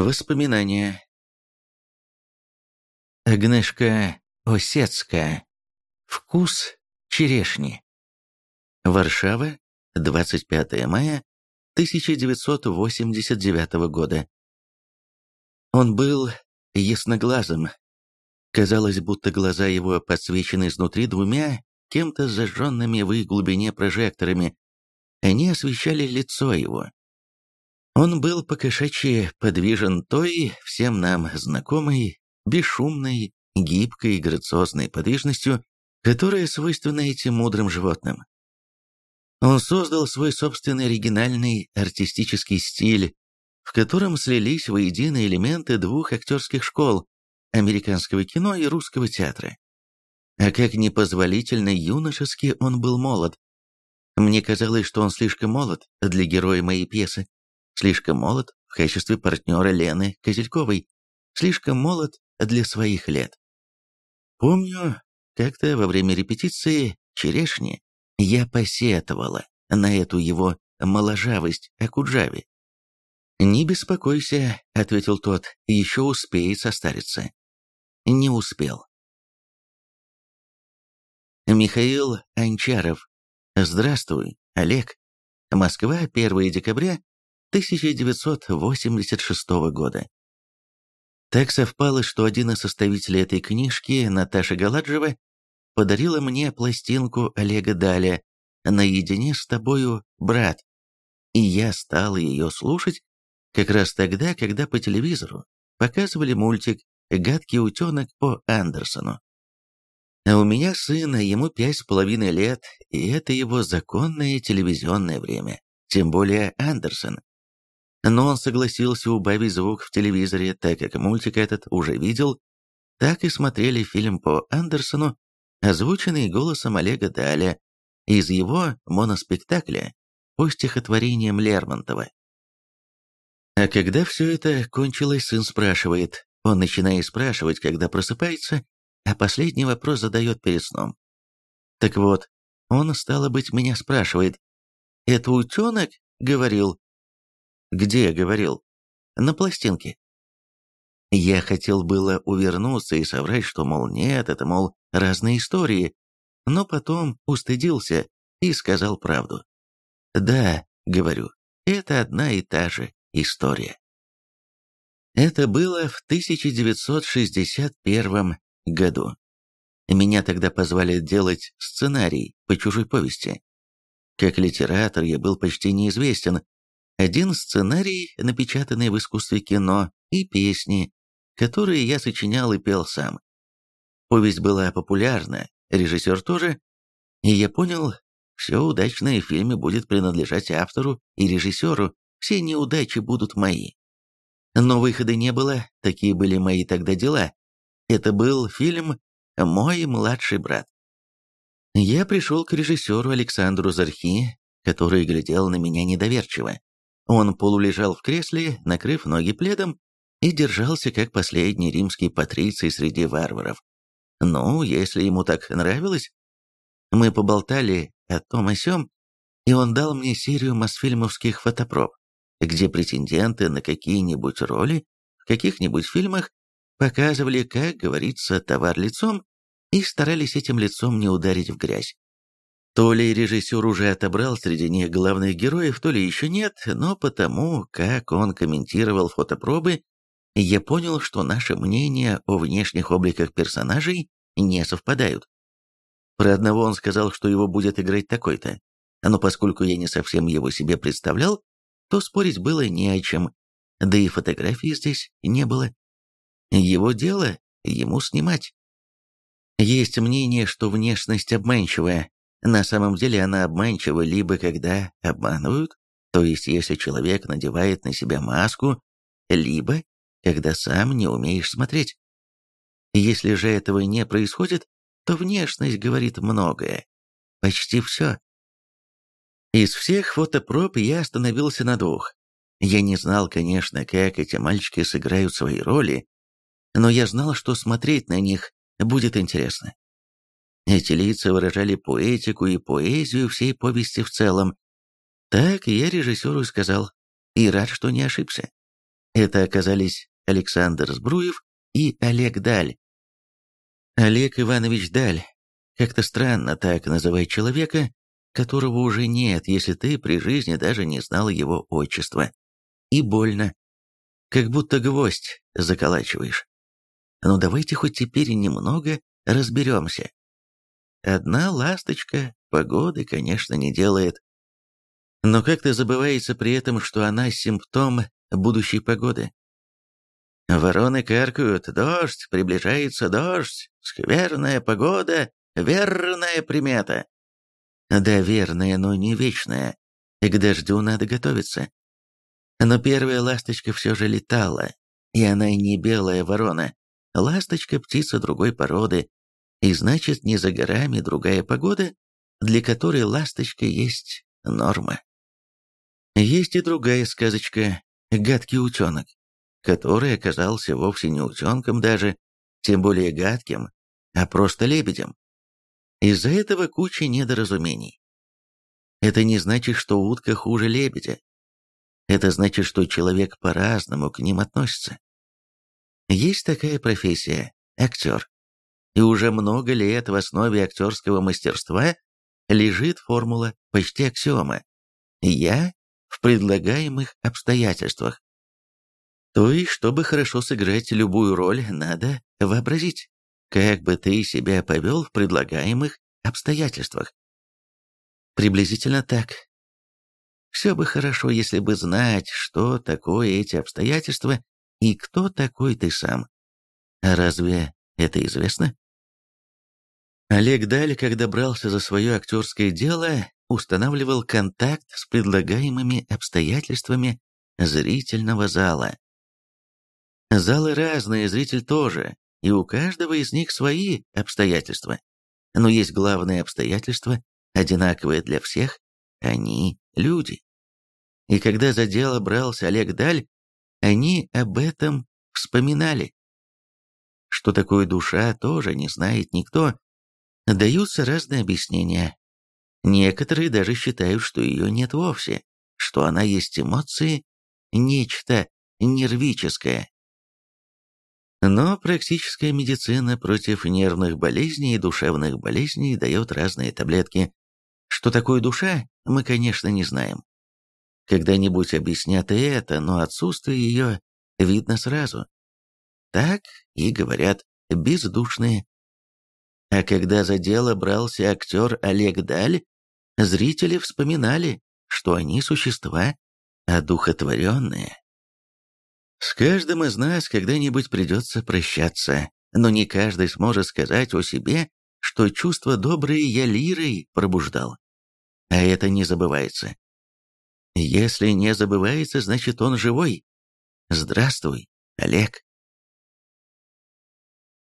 Воспоминания. Агнешка Осецкая. Вкус черешни. Варшава, 25 мая 1989 года. Он был ясноглазым. Казалось, будто глаза его подсвечены изнутри двумя кем-то зажженными в их глубине прожекторами. Они освещали лицо его. Он был покошачьи подвижен той, всем нам знакомой, бесшумной, гибкой и грациозной подвижностью, которая свойственна этим мудрым животным. Он создал свой собственный оригинальный артистический стиль, в котором слились воедино элементы двух актерских школ – американского кино и русского театра. А как непозволительно юношески он был молод. Мне казалось, что он слишком молод для героя моей пьесы, слишком молод в качестве партнера Лены Козельковой, слишком молод для своих лет. Помню, как-то во время репетиции «Черешни» я посетовала на эту его моложавость Акуджаве. «Не беспокойся», — ответил тот, — «еще успеет состариться». Не успел. Михаил Анчаров. Здравствуй, Олег. Москва, 1 декабря 1986 года. Так совпало, что один из составителей этой книжки, Наташа Галаджева, подарила мне пластинку Олега Даля «Наедине с тобою, брат», и я стал ее слушать как раз тогда, когда по телевизору показывали мультик «Гадкий утенок» по Андерсону. А у меня сын, ему пять с половиной лет, и это его законное телевизионное время, тем более Андерсон. Но он согласился убавить звук в телевизоре, так как мультик этот уже видел, так и смотрели фильм по Андерсону, озвученный голосом Олега Даля, из его моноспектакля по стихотворениям Лермонтова. А когда все это кончилось, сын спрашивает. Он начинает спрашивать, когда просыпается, а последний вопрос задает перед сном. Так вот, он, стало быть, меня спрашивает. «Это утенок?» — говорил. «Где?» — говорил. «На пластинке». Я хотел было увернуться и соврать, что, мол, нет, это, мол, разные истории, но потом устыдился и сказал правду. «Да», — говорю, — «это одна и та же история». Это было в 1961 году. Меня тогда позвали делать сценарий по чужой повести. Как литератор я был почти неизвестен, один сценарий, напечатанный в искусстве кино, и песни, которые я сочинял и пел сам. Повесть была популярна, режиссер тоже, и я понял, все удачное в фильме будет принадлежать автору и режиссеру, все неудачи будут мои. Но выхода не было, такие были мои тогда дела. Это был фильм «Мой младший брат». Я пришел к режиссеру Александру Зархи, который глядел на меня недоверчиво. Он полулежал в кресле, накрыв ноги пледом, и держался как последний римский патриций среди варваров. Ну, если ему так нравилось. Мы поболтали о том о сём, и он дал мне серию мосфильмовских фотопроб, где претенденты на какие-нибудь роли в каких-нибудь фильмах показывали, как говорится, товар лицом, и старались этим лицом не ударить в грязь. То ли режиссер уже отобрал среди них главных героев, то ли еще нет, но потому, как он комментировал фотопробы, я понял, что наши мнения о внешних обликах персонажей не совпадают. Про одного он сказал, что его будет играть такой-то, но поскольку я не совсем его себе представлял, то спорить было не о чем, да и фотографии здесь не было. Его дело ему снимать. Есть мнение, что внешность обманчивая, на самом деле она обманчива либо когда обманывают, то есть если человек надевает на себя маску, либо когда сам не умеешь смотреть. Если же этого не происходит, то внешность говорит многое. Почти все. Из всех фотопроб я остановился на двух. Я не знал, конечно, как эти мальчики сыграют свои роли, но я знал, что смотреть на них будет интересно. Эти лица выражали поэтику и поэзию всей повести в целом. Так я режиссеру сказал, и рад, что не ошибся. Это оказались Александр Сбруев и Олег Даль. Олег Иванович Даль. Как-то странно так называть человека, которого уже нет, если ты при жизни даже не знал его отчества. И больно. Как будто гвоздь заколачиваешь. Ну давайте хоть теперь немного разберемся. Одна ласточка погоды, конечно, не делает. Но как-то забывается при этом, что она симптом будущей погоды. Вороны каркают, дождь, приближается дождь, скверная погода, верная примета. Да, верная, но не вечная. И к дождю надо готовиться. Но первая ласточка все же летала, и она не белая ворона. Ласточка – птица другой породы, и значит, не за горами другая погода, для которой ласточка есть норма. Есть и другая сказочка «Гадкий утенок», который оказался вовсе не утенком даже, тем более гадким, а просто лебедем. Из-за этого куча недоразумений. Это не значит, что утка хуже лебедя. Это значит, что человек по-разному к ним относится. Есть такая профессия – актер. И уже много лет в основе актерского мастерства лежит формула, почти аксиома «я в предлагаемых обстоятельствах». То есть, чтобы хорошо сыграть любую роль, надо вообразить. Как бы ты себя повел в предлагаемых обстоятельствах? Приблизительно так. Все бы хорошо, если бы знать, что такое эти обстоятельства и кто такой ты сам. А разве это известно? Олег Даль, когда брался за свое актерское дело, устанавливал контакт с предлагаемыми обстоятельствами зрительного зала. Залы разные, зритель тоже, и у каждого из них свои обстоятельства. Но есть главные обстоятельства, одинаковые для всех, они люди. И когда за дело брался Олег Даль, они об этом вспоминали. Что такое душа, тоже не знает никто. Даются разные объяснения. Некоторые даже считают, что ее нет вовсе, что она есть эмоции, нечто нервическое. Но практическая медицина против нервных болезней и душевных болезней дает разные таблетки. Что такое душа, мы, конечно, не знаем. Когда-нибудь объяснят и это, но отсутствие ее видно сразу. Так и говорят бездушные. А когда за дело брался актер Олег Даль, зрители вспоминали, что они существа одухотворенные. С каждым из нас когда-нибудь придется прощаться, но не каждый сможет сказать о себе, что чувство добрые я лирой пробуждал. А это не забывается. Если не забывается, значит он живой. Здравствуй, Олег.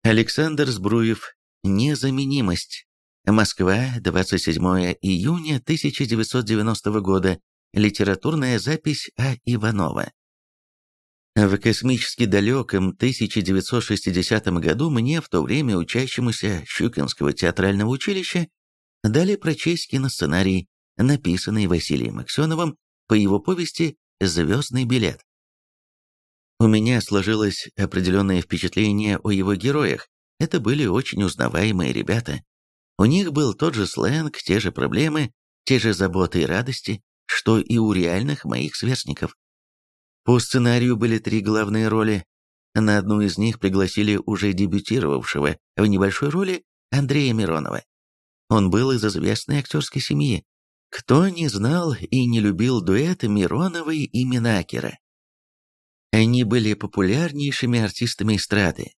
Александр Сбруев. Незаменимость. Москва, 27 июня 1990 года. Литературная запись А. Иванова. В космически далеком 1960 году мне, в то время учащемуся Щукинского театрального училища, дали прочесть киносценарий, написанный Василием Аксеновым по его повести «Звездный билет». У меня сложилось определенное впечатление о его героях. Это были очень узнаваемые ребята. У них был тот же сленг, те же проблемы, те же заботы и радости, что и у реальных моих сверстников. По сценарию были три главные роли. На одну из них пригласили уже дебютировавшего в небольшой роли Андрея Миронова. Он был из известной актерской семьи. Кто не знал и не любил дуэт Мироновой и Минакера? Они были популярнейшими артистами эстрады,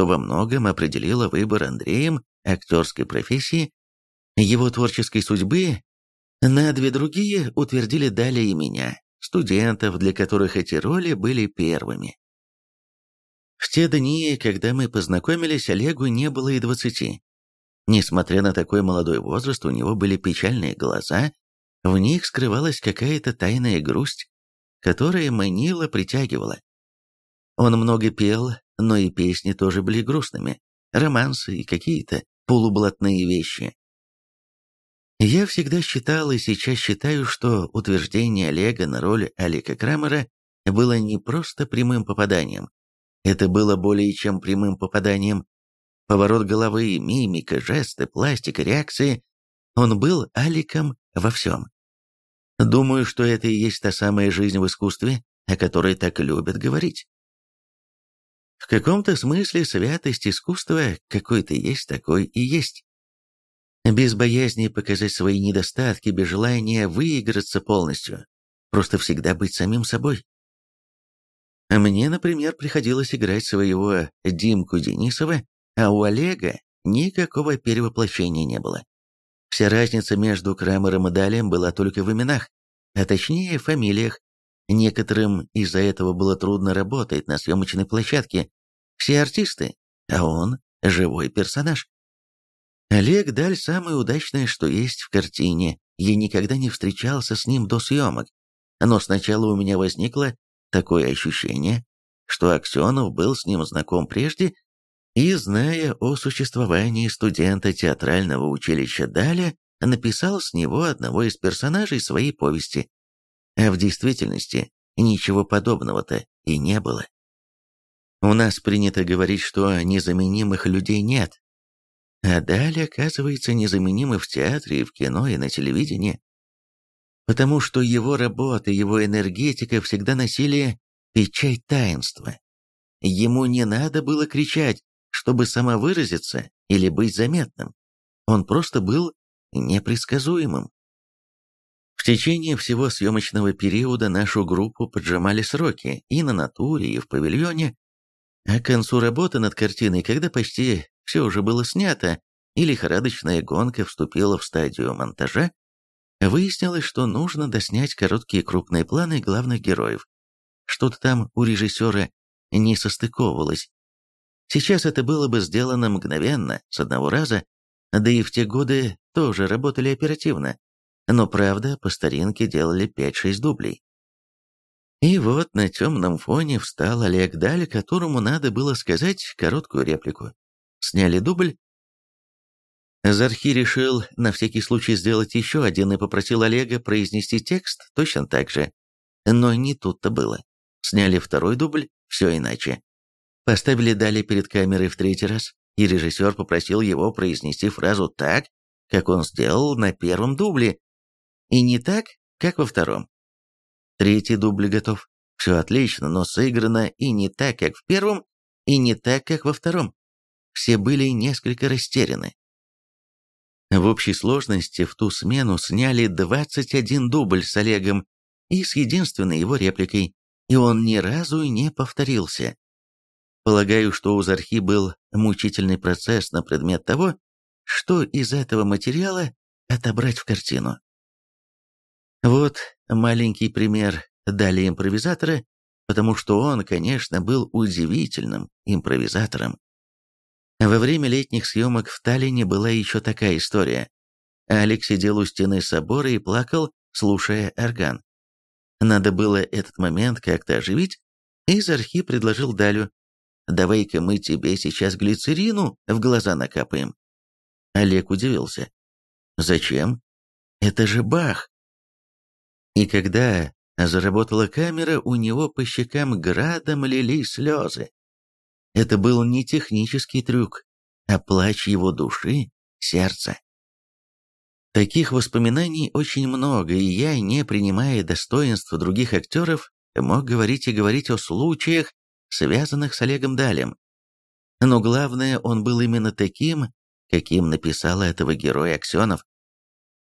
что во многом определило выбор Андреем актерской профессии, его творческой судьбы. На две другие утвердили далее и меня, студентов, для которых эти роли были первыми. В те дни, когда мы познакомились, Олегу не было и двадцати. Несмотря на такой молодой возраст, у него были печальные глаза, в них скрывалась какая-то тайная грусть, которая манила, притягивала. Он много пел, но и песни тоже были грустными, романсы и какие-то полублатные вещи. Я всегда считал и сейчас считаю, что утверждение Олега на роль Алика Крамера было не просто прямым попаданием. Это было более чем прямым попаданием. Поворот головы, мимика, жесты, пластика, реакции. Он был Аликом во всем. Думаю, что это и есть та самая жизнь в искусстве, о которой так любят говорить. В каком-то смысле святость искусства какой-то есть, такой и есть. Без боязни показать свои недостатки, без желания выиграться полностью. Просто всегда быть самим собой. Мне, например, приходилось играть своего Димку Денисова, а у Олега никакого перевоплощения не было. Вся разница между Крамером и Далем была только в именах, а точнее фамилиях. Некоторым из-за этого было трудно работать на съемочной площадке. Все артисты, а он – живой персонаж. Олег Даль самое удачное, что есть в картине. Я никогда не встречался с ним до съемок. Но сначала у меня возникло такое ощущение, что Аксенов был с ним знаком прежде, и, зная о существовании студента театрального училища Даля, написал с него одного из персонажей своей повести. А в действительности ничего подобного-то и не было. У нас принято говорить, что незаменимых людей нет, а далее, оказывается, незаменимы в театре, и в кино, и на телевидении. Потому что его работа, его энергетика всегда носили печать таинства. Ему не надо было кричать, чтобы самовыразиться или быть заметным. Он просто был непредсказуемым. В течение всего съемочного периода нашу группу поджимали сроки и на натуре, и в павильоне, а к концу работы над картиной, когда почти все уже было снято, и лихорадочная гонка вступила в стадию монтажа, выяснилось, что нужно доснять короткие крупные планы главных героев. Что-то там у режиссера не состыковывалось. Сейчас это было бы сделано мгновенно, с одного раза, да и в те годы тоже работали оперативно. Но правда, по старинке делали 5-6 дублей. И вот на темном фоне встал Олег Даль, которому надо было сказать короткую реплику. Сняли дубль. Зархи решил на всякий случай сделать еще один и попросил Олега произнести текст точно так же. Но не тут-то было. Сняли второй дубль, все иначе. Поставили Дали перед камерой в третий раз, и режиссер попросил его произнести фразу так, как он сделал на первом дубле, и не так, как во втором. Третий дубль готов. Все отлично, но сыграно и не так, как в первом, и не так, как во втором все были несколько растеряны. В общей сложности в ту смену сняли 21 дубль с Олегом и с единственной его репликой, и он ни разу не повторился. Полагаю, что у Зархи был мучительный процесс на предмет того, что из этого материала отобрать в картину. Вот маленький пример дали импровизатора, потому что он, конечно, был удивительным импровизатором. Во время летних съемок в Таллине была еще такая история. Алекс сидел у стены собора и плакал, слушая орган. Надо было этот момент как-то оживить, и Зархи предложил Далю, «Давай-ка мы тебе сейчас глицерину в глаза накапаем». Олег удивился. «Зачем? Это же Бах!» И когда заработала камера, у него по щекам градом лились слезы. Это был не технический трюк, а плач его души, сердца. Таких воспоминаний очень много, и я, не принимая достоинства других актеров, мог говорить и говорить о случаях, связанных с Олегом Далем. Но главное, он был именно таким, каким написал этого героя Аксенов.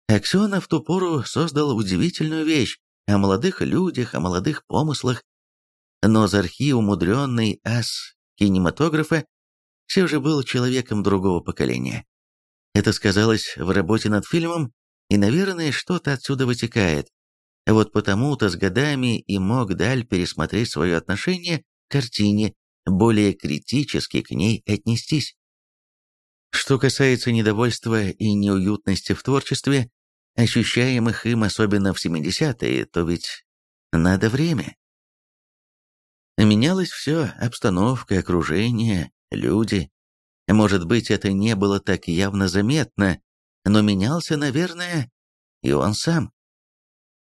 Аксенов в ту пору создал удивительную вещь о молодых людях, о молодых помыслах. Но Зархи, умудренный ас кинематографа, все же был человеком другого поколения. Это сказалось в работе над фильмом, и, наверное, что-то отсюда вытекает. Вот потому-то с годами и мог Даль пересмотреть свое отношение к картине, более критически к ней отнестись. Что касается недовольства и неуютности в творчестве, ощущаемых им особенно в 70-е, то ведь надо время. Менялось все, обстановка, окружение, люди. Может быть, это не было так явно заметно, но менялся, наверное, и он сам.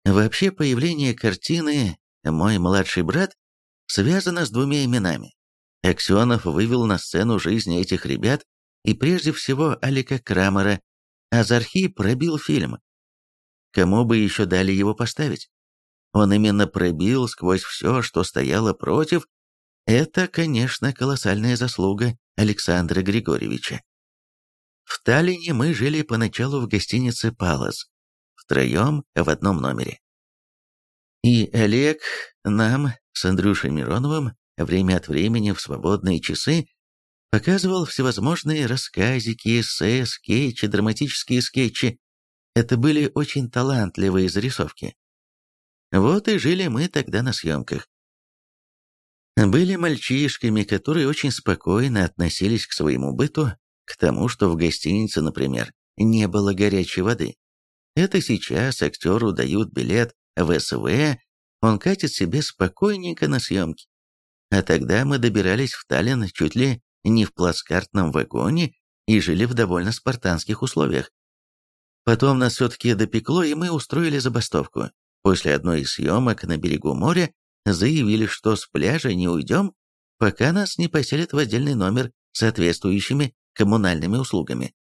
Вообще, появление картины мой младший брат, связано с двумя именами. Аксенов вывел на сцену жизни этих ребят и прежде всего Алика Крамера, а Зархи пробил фильм. Кому бы еще дали его поставить? Он именно пробил сквозь все, что стояло против. Это, конечно, колоссальная заслуга Александра Григорьевича. В Таллине мы жили поначалу в гостинице «Палас», втроем в одном номере. И Олег нам с Андрюшей Мироновым время от времени в свободные часы показывал всевозможные рассказики, эссе, скетчи, драматические скетчи. Это были очень талантливые зарисовки. Вот и жили мы тогда на съемках. Были мальчишками, которые очень спокойно относились к своему быту, к тому, что в гостинице, например, не было горячей воды. Это сейчас актеру дают билет в СВ, он катит себе спокойненько на съемки. А тогда мы добирались в Таллин чуть ли не в плацкартном вагоне и жили в довольно спартанских условиях. Потом нас все-таки допекло, и мы устроили забастовку. После одной из съемок на берегу моря заявили, что с пляжа не уйдем, пока нас не поселят в отдельный номер с соответствующими коммунальными услугами.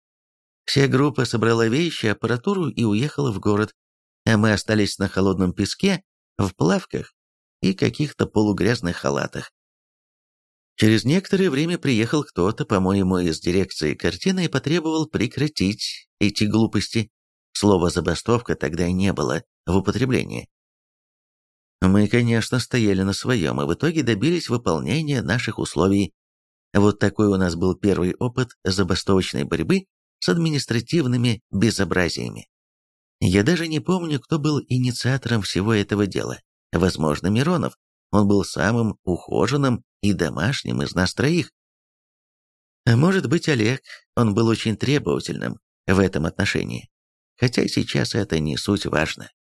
Вся группа собрала вещи, аппаратуру и уехала в город, а мы остались на холодном песке, в плавках и каких-то полугрязных халатах. Через некоторое время приехал кто-то, по-моему, из дирекции картины и потребовал прекратить эти глупости. Слова «забастовка» тогда не было в употреблении. Мы, конечно, стояли на своем, и в итоге добились выполнения наших условий. Вот такой у нас был первый опыт забастовочной борьбы с административными безобразиями. Я даже не помню, кто был инициатором всего этого дела. Возможно, Миронов. Он был самым ухоженным и домашним из нас троих. А может быть, Олег, он был очень требовательным в этом отношении. Хотя сейчас это не суть важно.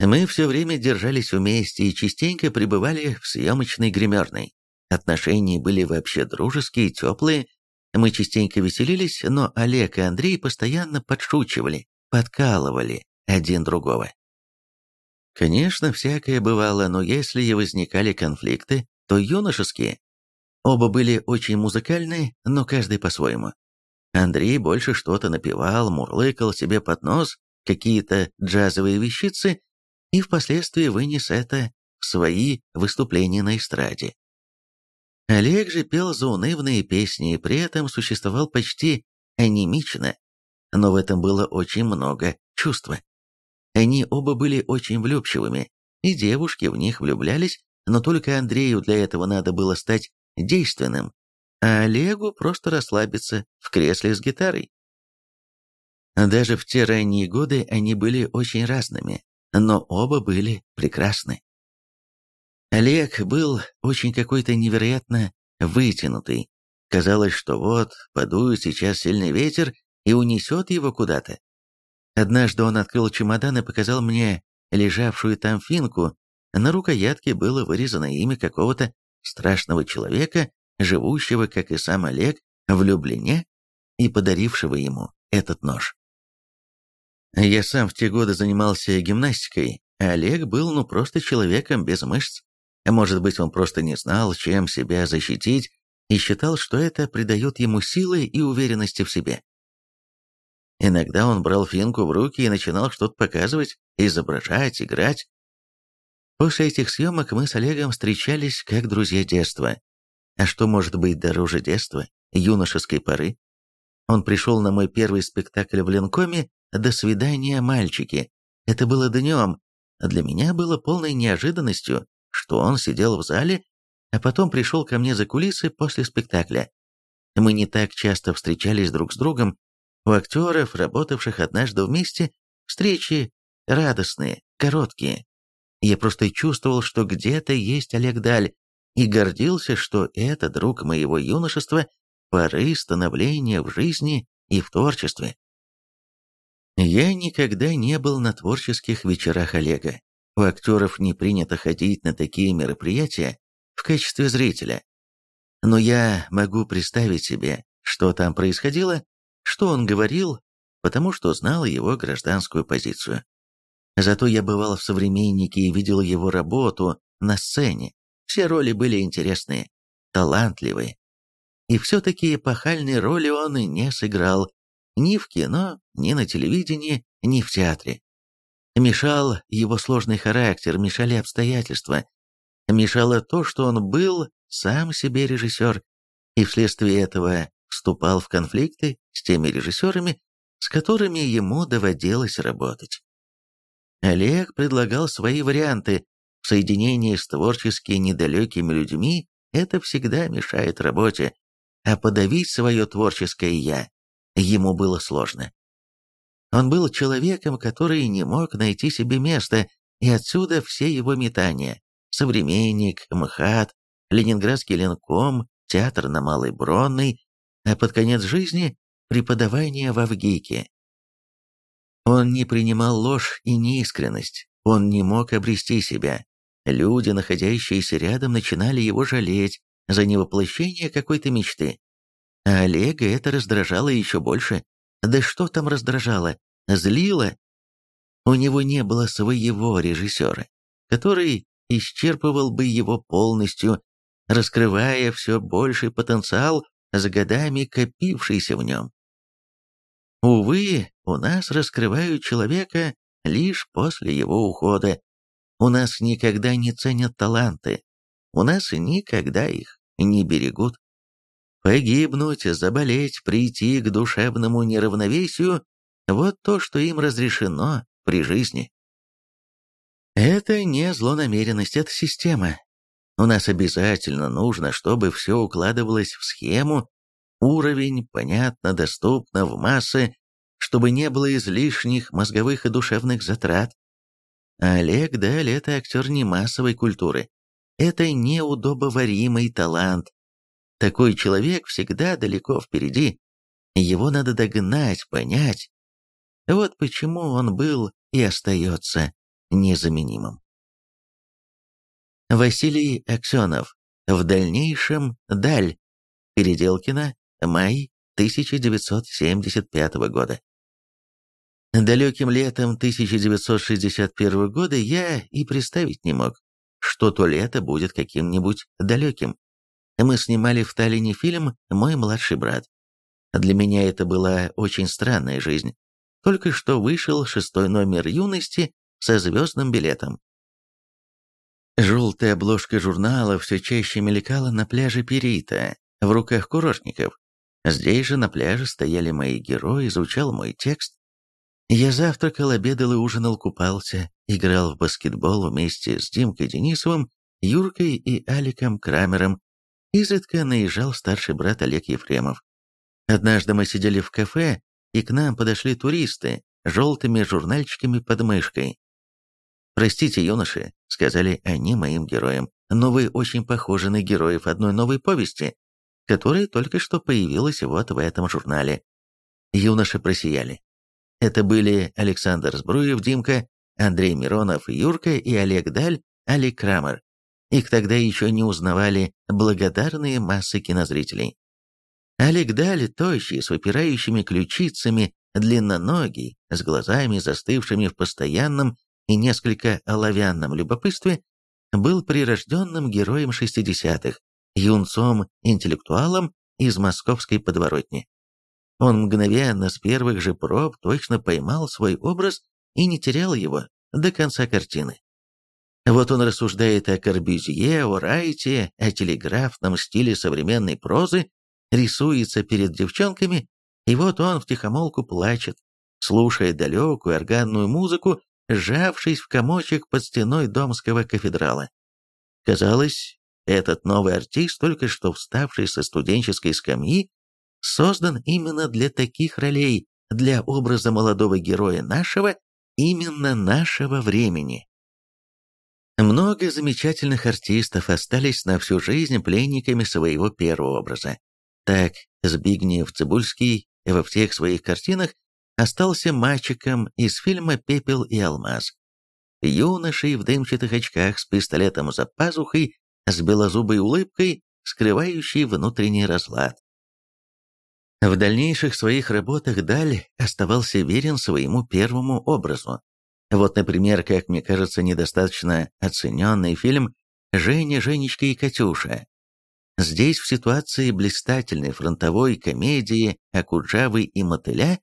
Мы все время держались вместе и частенько пребывали в съемочной гримерной. Отношения были вообще дружеские, теплые. Мы частенько веселились, но Олег и Андрей постоянно подшучивали, подкалывали один другого. Конечно, всякое бывало, но если и возникали конфликты, то юношеские. Оба были очень музыкальные, но каждый по-своему. Андрей больше что-то напевал, мурлыкал себе под нос, какие-то джазовые вещицы, и впоследствии вынес это в свои выступления на эстраде. Олег же пел заунывные песни и при этом существовал почти анемично, но в этом было очень много чувства. Они оба были очень влюбчивыми, и девушки в них влюблялись, но только Андрею для этого надо было стать действенным, а Олегу просто расслабиться в кресле с гитарой. Даже в те ранние годы они были очень разными, но оба были прекрасны. Олег был очень какой-то невероятно вытянутый. Казалось, что вот, подует сейчас сильный ветер и унесет его куда-то. Однажды он открыл чемодан и показал мне лежавшую там финку. На рукоятке было вырезано имя какого-то страшного человека, живущего, как и сам Олег, в Люблине и подарившего ему этот нож. Я сам в те годы занимался гимнастикой, а Олег был ну просто человеком без мышц. Может быть, он просто не знал, чем себя защитить, и считал, что это придает ему силы и уверенности в себе. Иногда он брал финку в руки и начинал что-то показывать, изображать, играть. После этих съемок мы с Олегом встречались как друзья детства. А что может быть дороже детства, юношеской поры? Он пришел на мой первый спектакль в Ленкоме «До свидания, мальчики». Это было днем. Для меня было полной неожиданностью, что он сидел в зале, а потом пришел ко мне за кулисы после спектакля. Мы не так часто встречались друг с другом, у актеров, работавших однажды вместе, встречи радостные, короткие. Я просто чувствовал, что где-то есть Олег Даль, и гордился, что это друг моего юношества, поры становления в жизни и в творчестве. Я никогда не был на творческих вечерах Олега. У актеров не принято ходить на такие мероприятия в качестве зрителя. Но я могу представить себе, что там происходило, что он говорил, потому что знал его гражданскую позицию. Зато я бывал в «Современнике» и видел его работу на сцене. Все роли были интересные, талантливые. И все-таки эпохальной роли он не сыграл ни в кино, ни на телевидении, ни в театре. Мешал его сложный характер, мешали обстоятельства. Мешало то, что он был сам себе режиссер, и вследствие этого вступал в конфликты с теми режиссерами, с которыми ему доводилось работать. Олег предлагал свои варианты. В соединении с творчески недалекими людьми это всегда мешает работе, а подавить свое творческое «я» ему было сложно. Он был человеком, который не мог найти себе места, и отсюда все его метания. Современник, МХАТ, Ленинградский ленком, театр на Малой Бронной, а под конец жизни – преподавание в Авгике. Он не принимал ложь и неискренность, он не мог обрести себя. Люди, находящиеся рядом, начинали его жалеть за невоплощение какой-то мечты. А Олега это раздражало еще больше. Да что там раздражало? Злило? У него не было своего режиссера, который исчерпывал бы его полностью, раскрывая все больший потенциал с годами копившийся в нем. Увы, у нас раскрывают человека лишь после его ухода. У нас никогда не ценят таланты, у нас никогда их не берегут. Погибнуть, заболеть, прийти к душевному неравновесию – вот то, что им разрешено при жизни. Это не злонамеренность, это система. У нас обязательно нужно, чтобы все укладывалось в схему, уровень, понятно, доступно, в массы, чтобы не было излишних мозговых и душевных затрат. А Олег Даль – это актер не массовой культуры. Это неудобоваримый талант, такой человек всегда далеко впереди. Его надо догнать, понять. Вот почему он был и остается незаменимым. Василий Аксенов. В дальнейшем «Даль». Переделкино. Май 1975 года. Далеким летом 1961 года я и представить не мог, что то лето будет каким-нибудь далеким. Мы снимали в Таллине фильм «Мой младший брат». Для меня это была очень странная жизнь. Только что вышел шестой номер «Юности» со звездным билетом. Желтая обложка журнала все чаще мелькала на пляже Перита, в руках курортников. Здесь же на пляже стояли мои герои, изучал мой текст. Я завтракал, обедал и ужинал, купался, играл в баскетбол вместе с Димкой Денисовым, Юркой и Аликом Крамером, Изредка наезжал старший брат Олег Ефремов. Однажды мы сидели в кафе, и к нам подошли туристы желтыми журнальчиками под мышкой. «Простите, юноши», — сказали они моим героям, «но вы очень похожи на героев одной новой повести, которая только что появилась вот в этом журнале». Юноши просияли. Это были Александр Сбруев, Димка, Андрей Миронов, Юрка и Олег Даль, Алик Крамер. Их тогда еще не узнавали благодарные массы кинозрителей. Олег Дали, тощий, с выпирающими ключицами, длинноногий, с глазами, застывшими в постоянном и несколько оловянном любопытстве, был прирожденным героем 60-х, юнцом-интеллектуалом из московской подворотни. Он мгновенно с первых же проб точно поймал свой образ и не терял его до конца картины. Вот он рассуждает о Корбюзье, о Райте, о телеграфном стиле современной прозы, рисуется перед девчонками, и вот он втихомолку плачет, слушая далекую органную музыку, сжавшись в комочек под стеной домского кафедрала. Казалось, этот новый артист, только что вставший со студенческой скамьи, создан именно для таких ролей, для образа молодого героя нашего, именно нашего времени. Много замечательных артистов остались на всю жизнь пленниками своего первого образа. Так, Збигнев Цибульский во всех своих картинах остался мальчиком из фильма «Пепел и алмаз». Юношей в дымчатых очках с пистолетом за пазухой, с белозубой улыбкой, скрывающей внутренний разлад. В дальнейших своих работах Даль оставался верен своему первому образу. Вот, например, как мне кажется, недостаточно оцененный фильм «Женя, Женечка и Катюша». Здесь в ситуации блистательной фронтовой комедии Акуджавы и Мотыля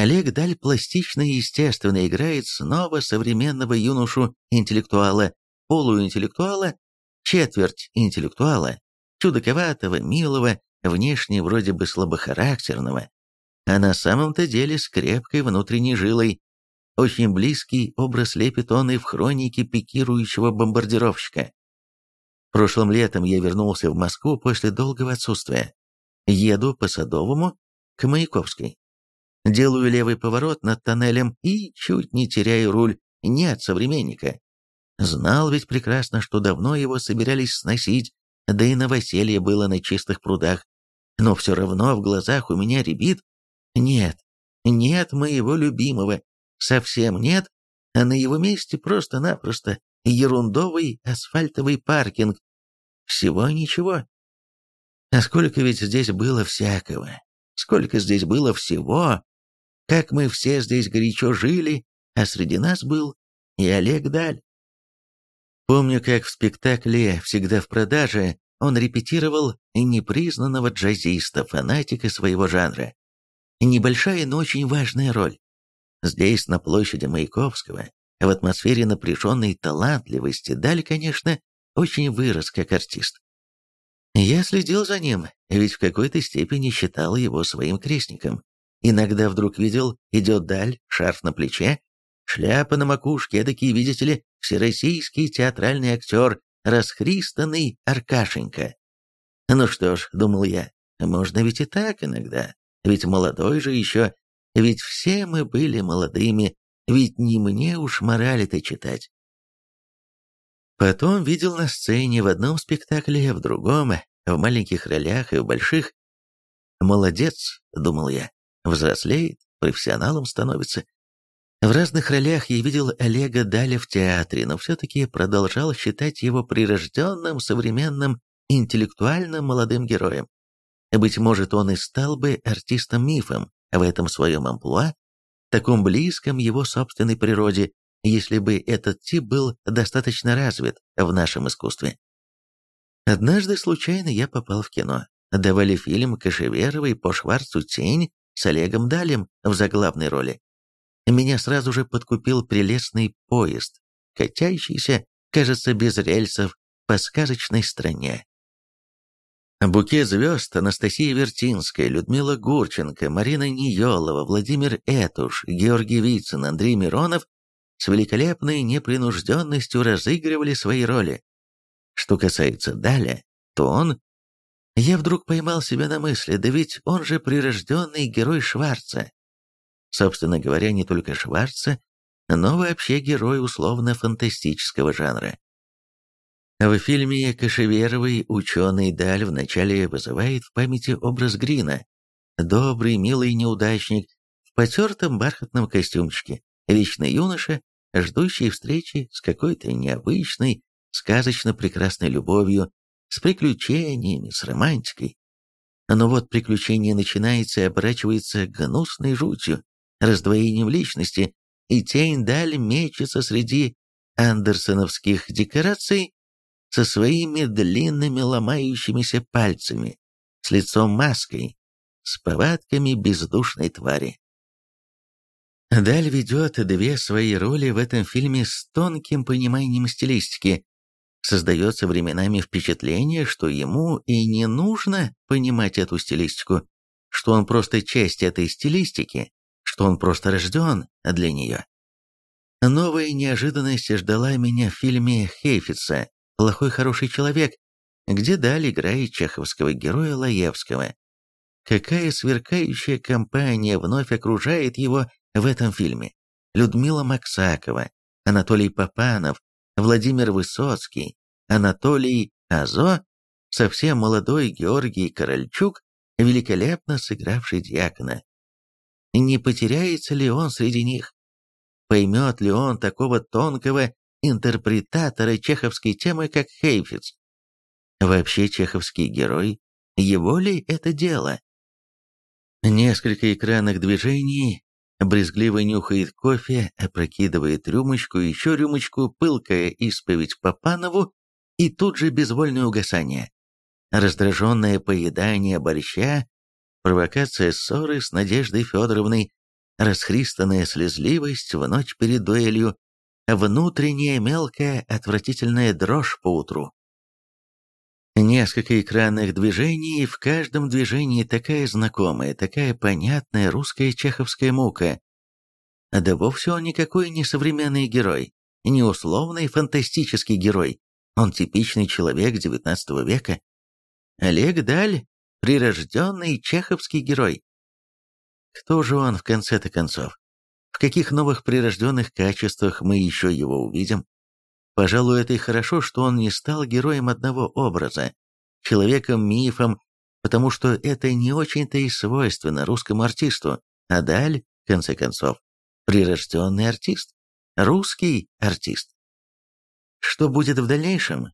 Олег Даль пластично и естественно играет снова современного юношу-интеллектуала, полуинтеллектуала, четверть интеллектуала, чудаковатого, милого, внешне вроде бы слабохарактерного, а на самом-то деле с крепкой внутренней жилой. Очень близкий образ лепит он и в хронике пикирующего бомбардировщика. Прошлым летом я вернулся в Москву после долгого отсутствия. Еду по Садовому к Маяковской. Делаю левый поворот над тоннелем и чуть не теряю руль. Нет современника. Знал ведь прекрасно, что давно его собирались сносить, да и новоселье было на чистых прудах. Но все равно в глазах у меня ребит. Нет, нет моего любимого, совсем нет, а на его месте просто-напросто ерундовый асфальтовый паркинг. Всего ничего. А сколько ведь здесь было всякого, сколько здесь было всего, как мы все здесь горячо жили, а среди нас был и Олег Даль. Помню, как в спектакле «Всегда в продаже» он репетировал непризнанного джазиста, фанатика своего жанра. Небольшая, но очень важная роль. Здесь, на площади Маяковского, в атмосфере напряженной талантливости, Даль, конечно, очень вырос как артист. Я следил за ним, ведь в какой-то степени считал его своим крестником. Иногда вдруг видел, идет Даль, шарф на плече, шляпа на макушке, эдакий, видите ли, всероссийский театральный актер, расхристанный Аркашенька. Ну что ж, думал я, можно ведь и так иногда, ведь молодой же еще, ведь все мы были молодыми, ведь не мне уж морали-то читать. Потом видел на сцене в одном спектакле, в другом, в маленьких ролях и в больших. «Молодец», — думал я, — взрослеет, профессионалом становится. В разных ролях я видел Олега Даля в театре, но все-таки продолжал считать его прирожденным, современным, интеллектуальным молодым героем. Быть может, он и стал бы артистом-мифом в этом своем амплуа, таком близком его собственной природе, если бы этот тип был достаточно развит в нашем искусстве. Однажды случайно я попал в кино. Давали фильм Кашеверовой по Шварцу «Тень» с Олегом Далем в заглавной роли. Меня сразу же подкупил прелестный поезд, катящийся, кажется, без рельсов, по сказочной стране. Букет звезд Анастасия Вертинская, Людмила Гурченко, Марина Ниелова, Владимир Этуш, Георгий Вицин, Андрей Миронов с великолепной непринужденностью разыгрывали свои роли. Что касается Даля, то он... Я вдруг поймал себя на мысли, да ведь он же прирожденный герой Шварца. Собственно говоря, не только Шварца, но вообще герой условно-фантастического жанра. В фильме Кашеверовой ученый Даль вначале вызывает в памяти образ Грина. Добрый, милый неудачник в потертом бархатном костюмчике, вечный юноша, ждущий встречи с какой-то необычной, сказочно прекрасной любовью, с приключениями, с романтикой. Но вот приключение начинается и оборачивается гнусной жутью, раздвоением личности, и тень Даль мечется среди андерсоновских декораций со своими длинными ломающимися пальцами, с лицом маской, с повадками бездушной твари. Даль ведет две свои роли в этом фильме с тонким пониманием стилистики. Создается временами впечатление, что ему и не нужно понимать эту стилистику, что он просто часть этой стилистики, что он просто рожден для нее. Новая неожиданность ждала меня в фильме Хейфица плохой хороший человек, где Даль играет чеховского героя Лаевского. Какая сверкающая компания вновь окружает его в этом фильме. Людмила Максакова, Анатолий Попанов, Владимир Высоцкий, Анатолий Азо, совсем молодой Георгий Корольчук, великолепно сыгравший дьякона. Не потеряется ли он среди них? Поймет ли он такого тонкого интерпретатора чеховской темы, как Хейфиц. Вообще чеховский герой, его ли это дело? Несколько экранных движений, брезгливо нюхает кофе, опрокидывает рюмочку, еще рюмочку, пылкая исповедь Папанову и тут же безвольное угасание. Раздраженное поедание борща, провокация ссоры с Надеждой Федоровной, расхристанная слезливость в ночь перед дуэлью, внутренняя мелкая отвратительная дрожь по утру. Несколько экранных движений, и в каждом движении такая знакомая, такая понятная русская чеховская мука. Да вовсе он никакой не современный герой, не условный фантастический герой. Он типичный человек XIX века. Олег Даль – прирожденный чеховский герой. Кто же он в конце-то концов? В каких новых прирожденных качествах мы еще его увидим? Пожалуй, это и хорошо, что он не стал героем одного образа, человеком-мифом, потому что это не очень-то и свойственно русскому артисту, а Даль, в конце концов, прирожденный артист, русский артист. Что будет в дальнейшем?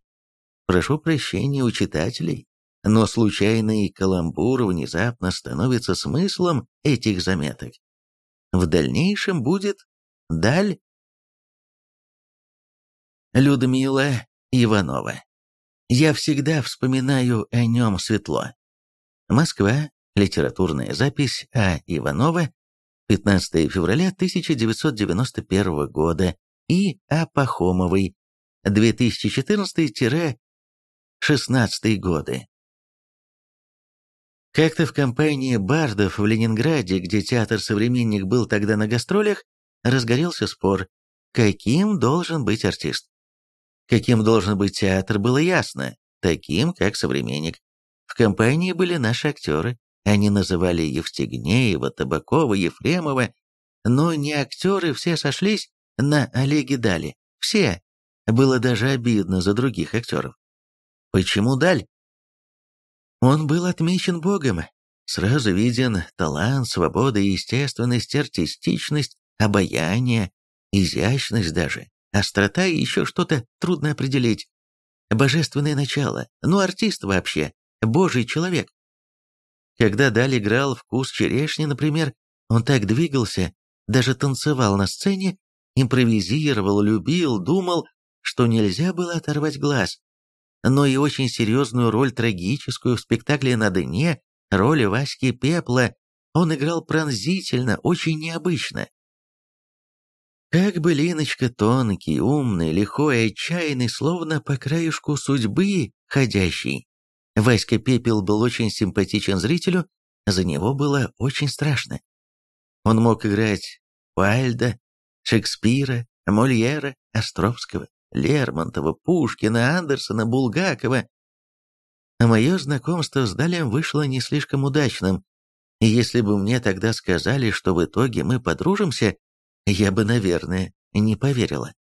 Прошу прощения у читателей, но случайный каламбур внезапно становится смыслом этих заметок. В дальнейшем будет Даль Людмила Иванова. Я всегда вспоминаю о нем светло. Москва. Литературная запись А. Иванова. 15 февраля 1991 года. И А. Пахомовой. 2014-16 годы. Как-то в компании бардов в Ленинграде, где театр «Современник» был тогда на гастролях, разгорелся спор, каким должен быть артист. Каким должен быть театр, было ясно, таким, как «Современник». В компании были наши актеры, они называли Евстигнеева, Табакова, Ефремова, но не актеры все сошлись на Олеге Дали. Все. Было даже обидно за других актеров. Почему Даль? Он был отмечен Богом. Сразу виден талант, свобода, естественность, артистичность, обаяние, изящность даже. Острота и еще что-то трудно определить. Божественное начало, ну артист вообще, божий человек. Когда Даль играл «Вкус черешни», например, он так двигался, даже танцевал на сцене, импровизировал, любил, думал, что нельзя было оторвать глаз. Но и очень серьезную роль трагическую в спектакле «На дне», роль Васьки Пепла, он играл пронзительно, очень необычно. Как бы Линочка тонкий, умный, лихой, отчаянный, словно по краешку судьбы ходящий. Васька Пепел был очень симпатичен зрителю, за него было очень страшно. Он мог играть Уайльда, Шекспира, Мольера, Островского, Лермонтова, Пушкина, Андерсона, Булгакова. Мое знакомство с Далем вышло не слишком удачным, и если бы мне тогда сказали, что в итоге мы подружимся, я бы, наверное, не поверила.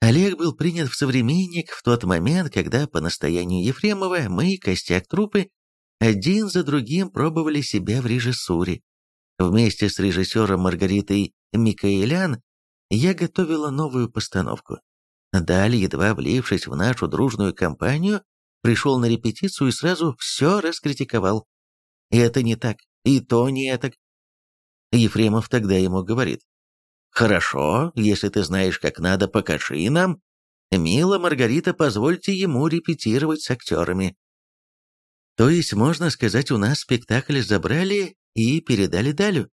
Олег был принят в «Современник» в тот момент, когда по настоянию Ефремова мы, костяк трупы, один за другим пробовали себя в режиссуре. Вместе с режиссером Маргаритой Микаэлян я готовила новую постановку. Далее, едва влившись в нашу дружную компанию, пришел на репетицию и сразу все раскритиковал. Это не так, и то не так. Ефремов тогда ему говорит. «Хорошо, если ты знаешь, как надо, покажи нам. Мила Маргарита, позвольте ему репетировать с актерами». То есть, можно сказать, у нас спектакль забрали и передали Далю.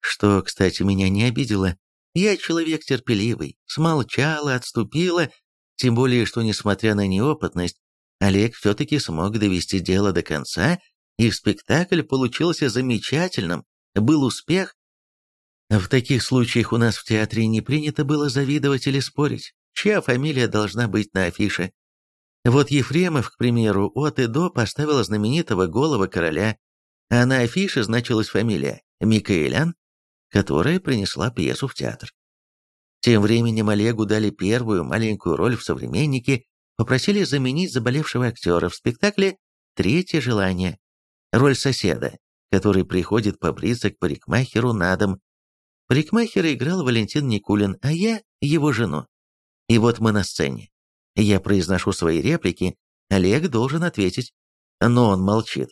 Что, кстати, меня не обидело. Я человек терпеливый, смолчала, отступила, тем более, что, несмотря на неопытность, Олег все-таки смог довести дело до конца, и спектакль получился замечательным, был успех. В таких случаях у нас в театре не принято было завидовать или спорить, чья фамилия должна быть на афише. Вот Ефремов, к примеру, от и до поставил знаменитого голого короля, а на афише значилась фамилия Микаэлян, которая принесла пьесу в театр. Тем временем Олегу дали первую маленькую роль в «Современнике», попросили заменить заболевшего актера в спектакле «Третье желание», роль соседа, который приходит побриться к парикмахеру на дом. Парикмахера играл Валентин Никулин, а я его жену. И вот мы на сцене. Я произношу свои реплики, Олег должен ответить, но он молчит.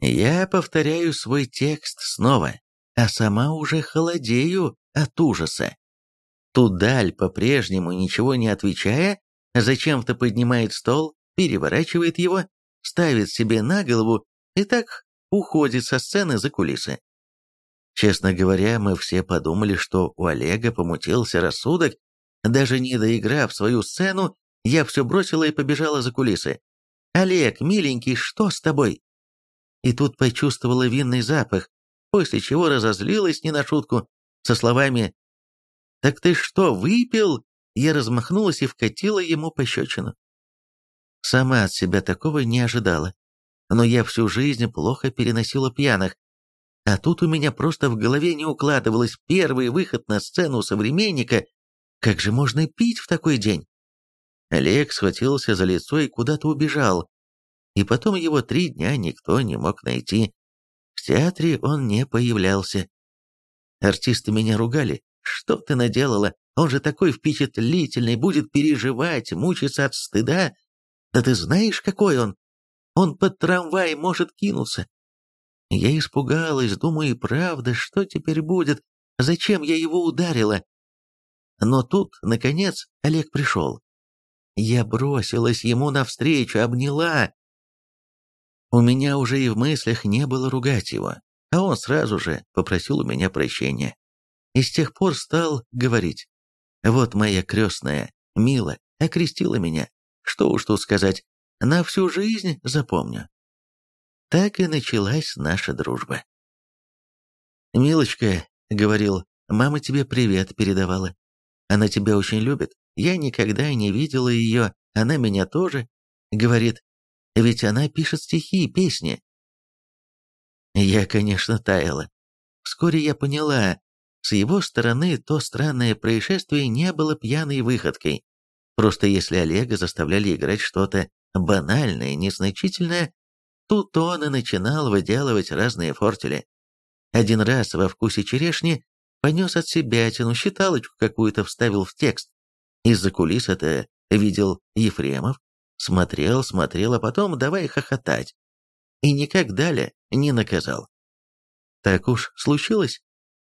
Я повторяю свой текст снова, а сама уже холодею от ужаса. Тудаль, по-прежнему ничего не отвечая, зачем-то поднимает стол, переворачивает его, ставит себе на голову и так уходит со сцены за кулисы. Честно говоря, мы все подумали, что у Олега помутился рассудок. Даже не доиграв свою сцену, я все бросила и побежала за кулисы. «Олег, миленький, что с тобой?» И тут почувствовала винный запах, после чего разозлилась не на шутку, со словами «Так ты что, выпил?» Я размахнулась и вкатила ему пощечину. Сама от себя такого не ожидала. Но я всю жизнь плохо переносила пьяных. А тут у меня просто в голове не укладывалось первый выход на сцену современника. Как же можно пить в такой день? Олег схватился за лицо и куда-то убежал. И потом его три дня никто не мог найти. В театре он не появлялся. Артисты меня ругали, что ты наделала? Он же такой впечатлительный, будет переживать, мучиться от стыда. Да ты знаешь, какой он? Он под трамвай может кинуться. Я испугалась, думаю, и правда, что теперь будет? Зачем я его ударила? Но тут, наконец, Олег пришел. Я бросилась ему навстречу, обняла. У меня уже и в мыслях не было ругать его, а он сразу же попросил у меня прощения и с тех пор стал говорить. «Вот моя крестная, Мила, окрестила меня. Что уж тут сказать, на всю жизнь запомню». Так и началась наша дружба. «Милочка», — говорил, — «мама тебе привет передавала. Она тебя очень любит. Я никогда не видела ее, она меня тоже. Говорит, ведь она пишет стихи и песни». Я, конечно, таяла. Вскоре я поняла, с его стороны то странное происшествие не было пьяной выходкой. Просто если Олега заставляли играть что-то банальное, незначительное, тут он и начинал выделывать разные фортели. Один раз во вкусе черешни понес от себя тяну считалочку какую-то вставил в текст. Из-за кулис это видел Ефремов, смотрел, смотрел, а потом давай хохотать. И никак далее не наказал. Так уж случилось.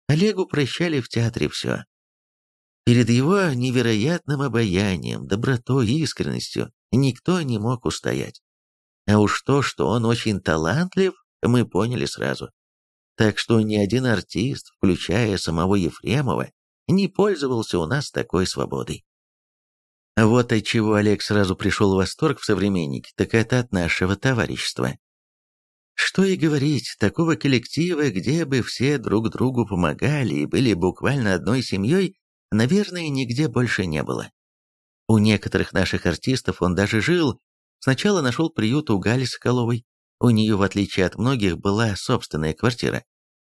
Олегу прощали в театре все. Перед его невероятным обаянием, добротой искренностью никто не мог устоять. А уж то, что он очень талантлив, мы поняли сразу. Так что ни один артист, включая самого Ефремова, не пользовался у нас такой свободой. Вот от чего Олег сразу пришел в восторг в «Современнике», так это от нашего товарищества. Что и говорить, такого коллектива, где бы все друг другу помогали и были буквально одной семьей, наверное, нигде больше не было. У некоторых наших артистов он даже жил. Сначала нашел приют у Гали Соколовой. У нее, в отличие от многих, была собственная квартира.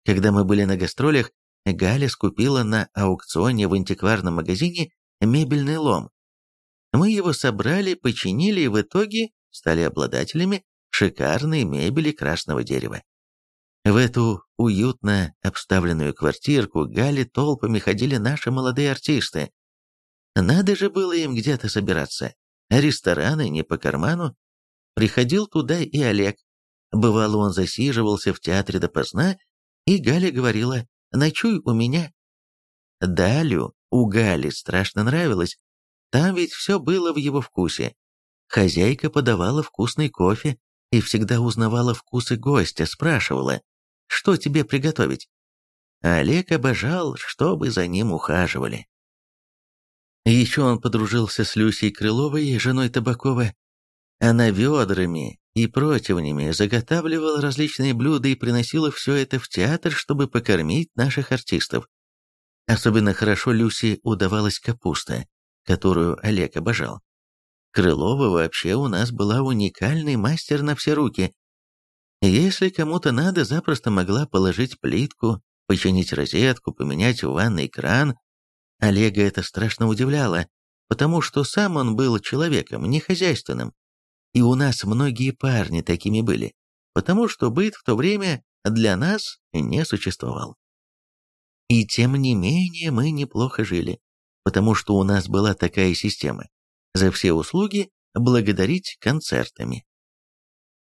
Когда мы были на гастролях, Галя скупила на аукционе в антикварном магазине мебельный лом. Мы его собрали, починили и в итоге стали обладателями шикарной мебели красного дерева. В эту уютно обставленную квартирку Гали толпами ходили наши молодые артисты. Надо же было им где-то собираться. Рестораны не по карману. Приходил туда и Олег. Бывало, он засиживался в театре допоздна, и Галя говорила «Ночуй у меня». Далю у Гали страшно нравилось. Там ведь все было в его вкусе. Хозяйка подавала вкусный кофе, и всегда узнавала вкусы гостя, спрашивала, что тебе приготовить. Олег обожал, чтобы за ним ухаживали. Еще он подружился с Люсей Крыловой, женой Табакова. Она ведрами и противнями заготавливала различные блюда и приносила все это в театр, чтобы покормить наших артистов. Особенно хорошо Люси удавалась капуста, которую Олег обожал. Крылова вообще у нас была уникальный мастер на все руки. Если кому-то надо, запросто могла положить плитку, починить розетку, поменять в ванной кран. Олега это страшно удивляло, потому что сам он был человеком, не хозяйственным. И у нас многие парни такими были, потому что быт в то время для нас не существовал. И тем не менее мы неплохо жили, потому что у нас была такая система. За все услуги благодарить концертами.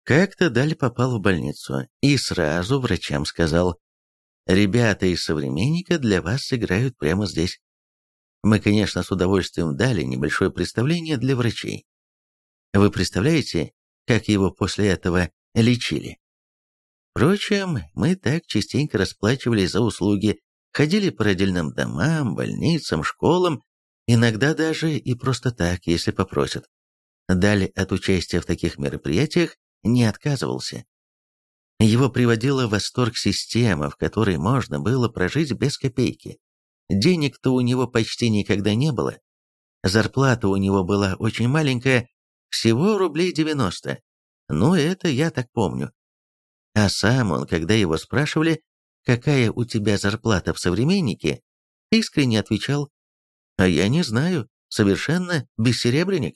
Как-то Даль попал в больницу и сразу врачам сказал, ребята из «Современника» для вас сыграют прямо здесь. Мы, конечно, с удовольствием дали небольшое представление для врачей. Вы представляете, как его после этого лечили? Впрочем, мы так частенько расплачивались за услуги, ходили по родильным домам, больницам, школам, иногда даже и просто так, если попросят. Дали от участия в таких мероприятиях не отказывался. Его приводила в восторг система, в которой можно было прожить без копейки. Денег-то у него почти никогда не было. Зарплата у него была очень маленькая, всего рублей 90. Ну, это я так помню. А сам он, когда его спрашивали, какая у тебя зарплата в «Современнике», искренне отвечал, а я не знаю, совершенно бессеребренник.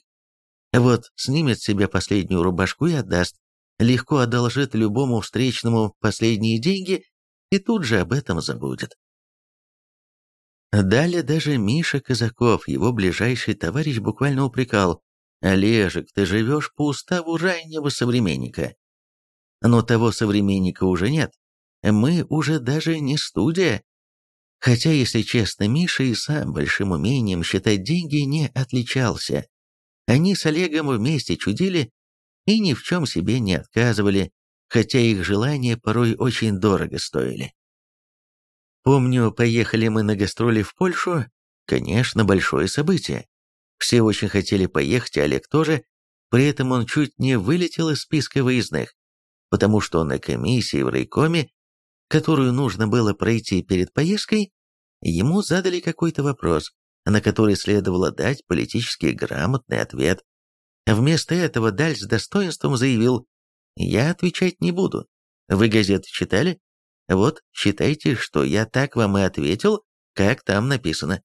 Вот снимет себе последнюю рубашку и отдаст, легко одолжит любому встречному последние деньги и тут же об этом забудет. Далее даже Миша Казаков, его ближайший товарищ, буквально упрекал, «Олежек, ты живешь по уставу раннего современника. Но того современника уже нет. Мы уже даже не студия. Хотя, если честно, Миша и сам большим умением считать деньги не отличался. Они с Олегом вместе чудили и ни в чем себе не отказывали, хотя их желания порой очень дорого стоили. Помню, поехали мы на гастроли в Польшу, конечно, большое событие. Все очень хотели поехать, Олег тоже, при этом он чуть не вылетел из списка выездных потому что на комиссии в райкоме, которую нужно было пройти перед поездкой, ему задали какой-то вопрос, на который следовало дать политически грамотный ответ. Вместо этого Даль с достоинством заявил, «Я отвечать не буду. Вы газеты читали? Вот, считайте, что я так вам и ответил, как там написано».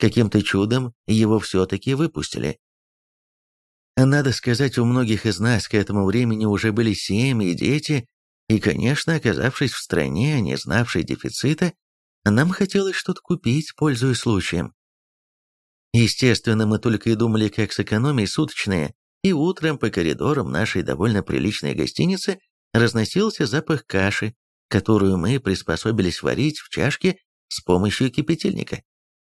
Каким-то чудом его все-таки выпустили. Надо сказать, у многих из нас к этому времени уже были семьи и дети, и, конечно, оказавшись в стране, не знавшей дефицита, нам хотелось что-то купить, пользуясь случаем. Естественно, мы только и думали, как сэкономить суточные, и утром по коридорам нашей довольно приличной гостиницы разносился запах каши, которую мы приспособились варить в чашке с помощью кипятильника.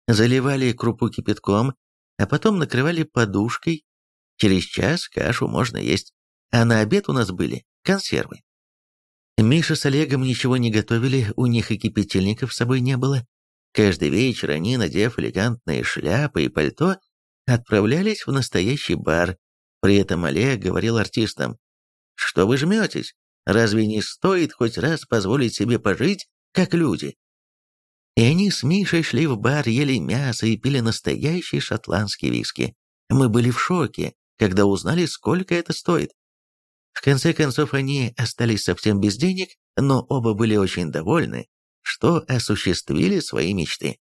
Заливали крупу кипятком, а потом накрывали подушкой Через час кашу можно есть, а на обед у нас были консервы. Миша с Олегом ничего не готовили, у них и кипятильников с собой не было. Каждый вечер они, надев элегантные шляпы и пальто, отправлялись в настоящий бар. При этом Олег говорил артистам, «Что вы жметесь? Разве не стоит хоть раз позволить себе пожить, как люди?» И они с Мишей шли в бар, ели мясо и пили настоящий шотландский виски. Мы были в шоке, когда узнали, сколько это стоит. В конце концов, они остались совсем без денег, но оба были очень довольны, что осуществили свои мечты.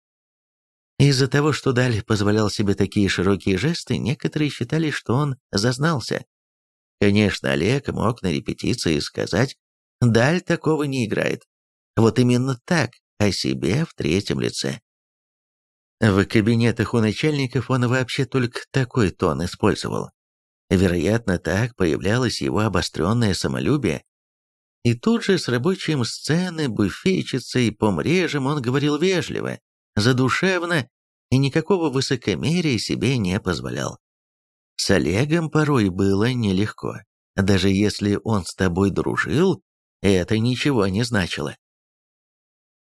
Из-за того, что Даль позволял себе такие широкие жесты, некоторые считали, что он зазнался. Конечно, Олег мог на репетиции сказать, Даль такого не играет. Вот именно так, о себе в третьем лице. В кабинетах у начальников он вообще только такой тон использовал. Вероятно, так появлялось его обостренное самолюбие. И тут же с рабочим сцены, буфетчицей, помрежем он говорил вежливо, задушевно и никакого высокомерия себе не позволял. С Олегом порой было нелегко. Даже если он с тобой дружил, это ничего не значило.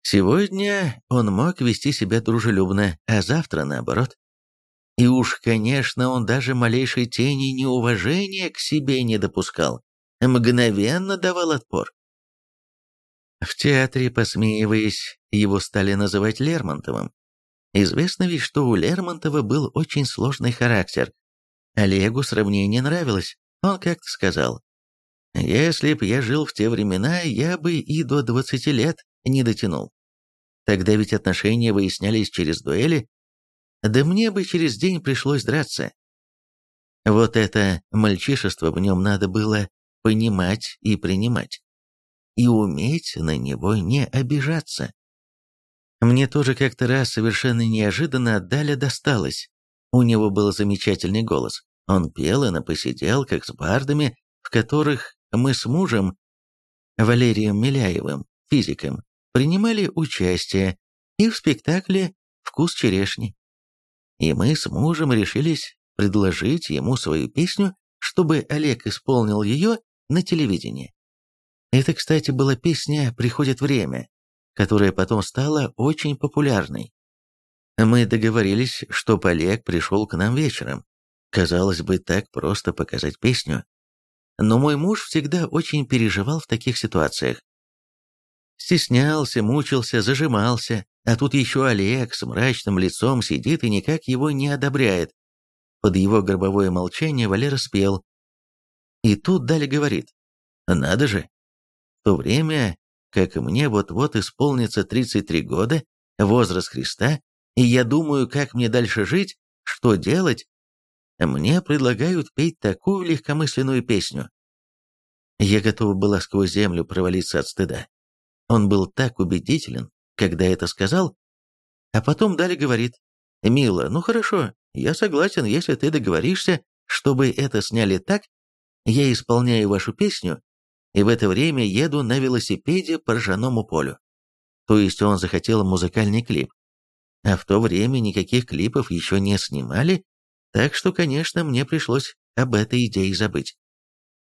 Сегодня он мог вести себя дружелюбно, а завтра наоборот. И уж, конечно, он даже малейшей тени неуважения к себе не допускал, мгновенно давал отпор. В театре, посмеиваясь, его стали называть Лермонтовым. Известно ведь, что у Лермонтова был очень сложный характер. Олегу сравнение нравилось. Он как-то сказал, «Если б я жил в те времена, я бы и до 20 лет не дотянул. Тогда ведь отношения выяснялись через дуэли, да мне бы через день пришлось драться. Вот это мальчишество в нем надо было понимать и принимать. И уметь на него не обижаться. Мне тоже как-то раз совершенно неожиданно от Даля досталось. У него был замечательный голос. Он пел и на посиделках с бардами, в которых мы с мужем, Валерием Миляевым, физиком, принимали участие и в спектакле «Вкус черешни». И мы с мужем решились предложить ему свою песню, чтобы Олег исполнил ее на телевидении. Это, кстати, была песня «Приходит время», которая потом стала очень популярной. Мы договорились, что Олег пришел к нам вечером. Казалось бы, так просто показать песню. Но мой муж всегда очень переживал в таких ситуациях. Стеснялся, мучился, зажимался, а тут еще Олег с мрачным лицом сидит и никак его не одобряет. Под его гробовое молчание Валера спел. И тут Даля говорит, «Надо же!» В то время, как мне вот-вот исполнится 33 года, возраст Христа, и я думаю, как мне дальше жить, что делать, мне предлагают петь такую легкомысленную песню. Я готова была сквозь землю провалиться от стыда. Он был так убедителен, когда это сказал, а потом Далее говорит, «Мила, ну хорошо, я согласен, если ты договоришься, чтобы это сняли так, я исполняю вашу песню, и в это время еду на велосипеде по ржаному полю». То есть он захотел музыкальный клип. А в то время никаких клипов еще не снимали, так что, конечно, мне пришлось об этой идее забыть.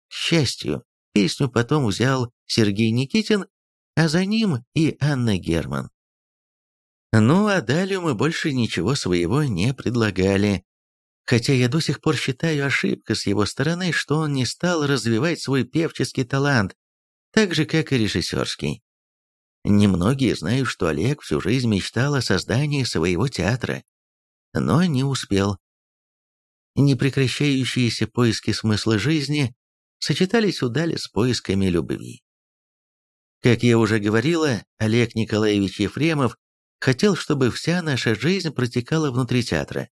К счастью, песню потом взял Сергей Никитин а за ним и Анна Герман. Ну, а далее мы больше ничего своего не предлагали. Хотя я до сих пор считаю ошибкой с его стороны, что он не стал развивать свой певческий талант, так же, как и режиссерский. Немногие знают, что Олег всю жизнь мечтал о создании своего театра, но не успел. Непрекращающиеся поиски смысла жизни сочетались удали с поисками любви. Как я уже говорила, Олег Николаевич Ефремов хотел, чтобы вся наша жизнь протекала внутри театра.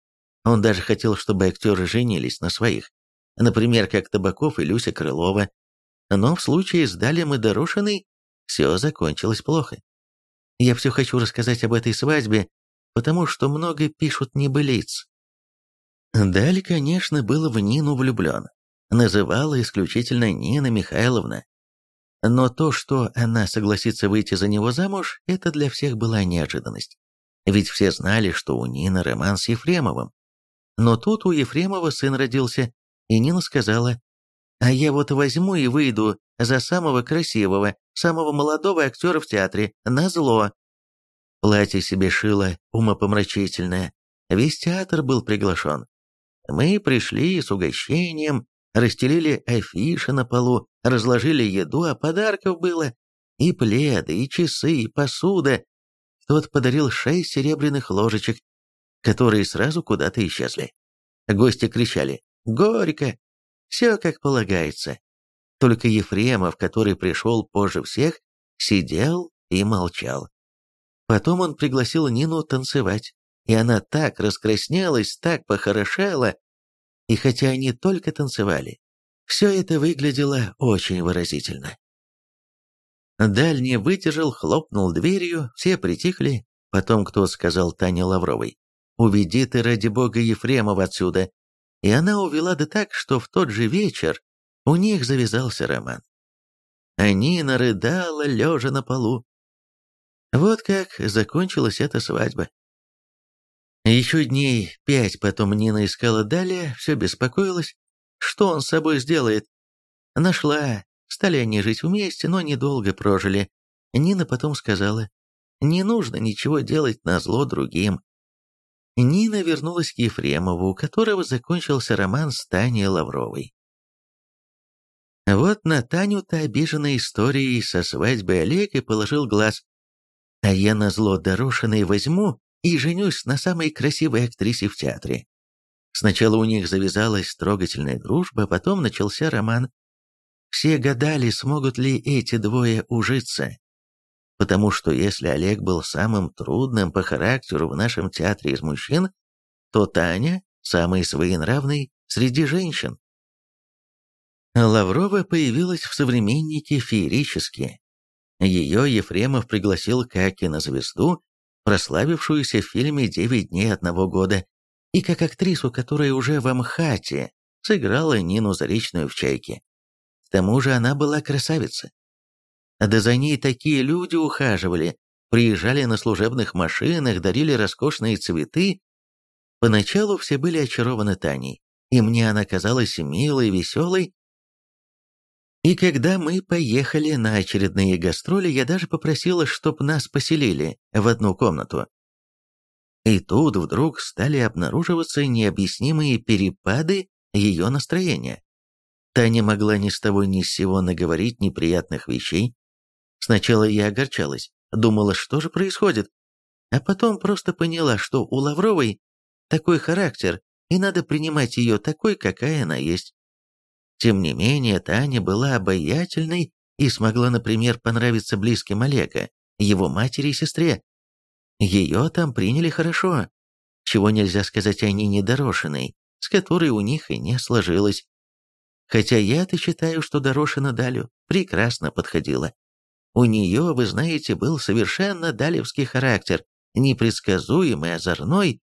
Он даже хотел, чтобы актеры женились на своих, например, как Табаков и Люся Крылова. Но в случае с Далем и Дорошиной все закончилось плохо. Я все хочу рассказать об этой свадьбе, потому что много пишут небылиц. Даль, конечно, был в Нину влюблен. Называла исключительно Нина Михайловна, но то, что она согласится выйти за него замуж, это для всех была неожиданность. Ведь все знали, что у Нины роман с Ефремовым. Но тут у Ефремова сын родился, и Нина сказала, «А я вот возьму и выйду за самого красивого, самого молодого актера в театре, на зло». Платье себе шила умопомрачительное. Весь театр был приглашен. Мы пришли с угощением, расстелили афиши на полу, разложили еду, а подарков было и пледы, и часы, и посуда. Тот подарил шесть серебряных ложечек, которые сразу куда-то исчезли. Гости кричали «Горько!» Все как полагается. Только Ефремов, который пришел позже всех, сидел и молчал. Потом он пригласил Нину танцевать, и она так раскраснелась, так похорошела, и хотя они только танцевали, все это выглядело очень выразительно. Дальний выдержал, хлопнул дверью, все притихли, потом кто сказал Тане Лавровой, «Уведи ты, ради бога, Ефремова отсюда». И она увела да так, что в тот же вечер у них завязался роман. А Нина рыдала, лежа на полу. Вот как закончилась эта свадьба. Еще дней пять потом Нина искала далее, все беспокоилась, что он с собой сделает. Нашла, стали они жить вместе, но недолго прожили. Нина потом сказала, не нужно ничего делать на зло другим. Нина вернулась к Ефремову, у которого закончился роман с Таней Лавровой. Вот на Таню-то обиженной историей со свадьбой Олег и положил глаз. А я на зло Дорошиной возьму и женюсь на самой красивой актрисе в театре. Сначала у них завязалась трогательная дружба, потом начался роман. Все гадали, смогут ли эти двое ужиться. Потому что если Олег был самым трудным по характеру в нашем театре из мужчин, то Таня – самый своенравный среди женщин. Лаврова появилась в «Современнике» феерически. Ее Ефремов пригласил как кинозвезду прославившуюся в фильме «Девять дней одного года», и как актрису, которая уже в Амхате сыграла Нину Заречную в «Чайке». К тому же она была красавица. Да за ней такие люди ухаживали, приезжали на служебных машинах, дарили роскошные цветы. Поначалу все были очарованы Таней, и мне она казалась милой, веселой. И когда мы поехали на очередные гастроли, я даже попросила, чтоб нас поселили в одну комнату. И тут вдруг стали обнаруживаться необъяснимые перепады ее настроения. Таня могла ни с того ни с сего наговорить неприятных вещей. Сначала я огорчалась, думала, что же происходит, а потом просто поняла, что у Лавровой такой характер, и надо принимать ее такой, какая она есть. Тем не менее, Таня была обаятельной и смогла, например, понравиться близким Олега, его матери и сестре. Ее там приняли хорошо, чего нельзя сказать о Нине Дорошиной, с которой у них и не сложилось. Хотя я-то считаю, что Дорошина Далю прекрасно подходила. У нее, вы знаете, был совершенно далевский характер, непредсказуемый, озорной.